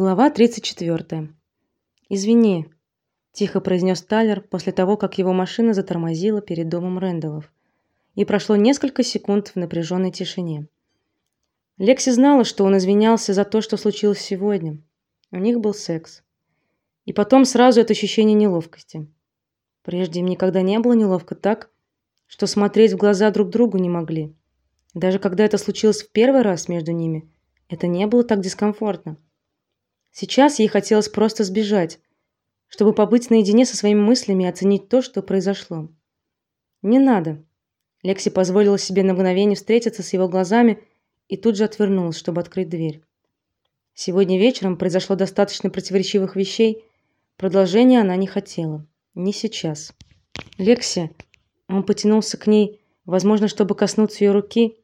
Глава 34. Извини, тихо произнес Тайлер после того, как его машина затормозила перед домом Рэндаллов. И прошло несколько секунд в напряженной тишине. Лекси знала, что он извинялся за то, что случилось сегодня. У них был секс. И потом сразу это ощущение неловкости. Прежде им никогда не было неловко так, что смотреть в глаза друг другу не могли. Даже когда это случилось в первый раз между ними, это не было так дискомфортно. Сейчас ей хотелось просто сбежать, чтобы побыть наедине со своими мыслями и оценить то, что произошло. Не надо. Лекси позволила себе на мгновение встретиться с его глазами и тут же отвернулась, чтобы открыть дверь. Сегодня вечером произошло достаточно противоречивых вещей, продолжения она не хотела, не сейчас. Лекси, он потянулся к ней, возможно, чтобы коснуться ее руки,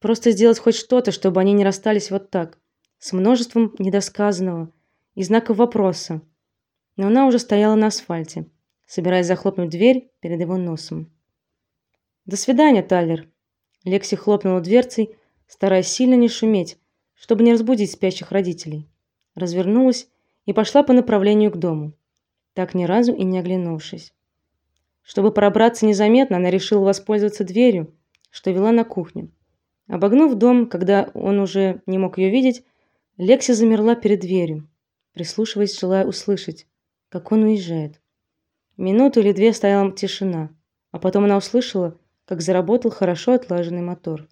просто сделать хоть что-то, чтобы они не расстались вот так с множеством недосказанного и знаков вопроса. Но она уже стояла на асфальте, собираясь захлопнуть дверь перед его носом. До свидания, Тайлер. Лекси хлопнула дверцей, стараясь сильно не шуметь, чтобы не разбудить спящих родителей. Развернулась и пошла по направлению к дому, так ни разу и не оглянувшись. Чтобы пробраться незаметно, она решила воспользоваться дверью, что вела на кухню. Обогнув дом, когда он уже не мог ее видеть, Лекси замерла перед дверью, прислушиваясь, желая услышать, как он уезжает. Минуту или две стояла тишина, а потом она услышала, как заработал хорошо отлаженный мотор.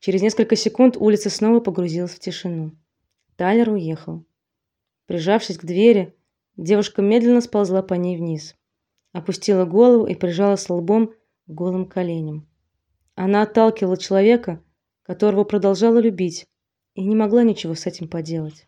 Через несколько секунд улица снова погрузилась в тишину. Тайлер уехал. Прижавшись к двери, девушка медленно сползла по ней вниз, опустила голову и прижалась лбом к голым коленям. Она отталкивала человека, которого продолжала любить, и не могла ничего с этим поделать.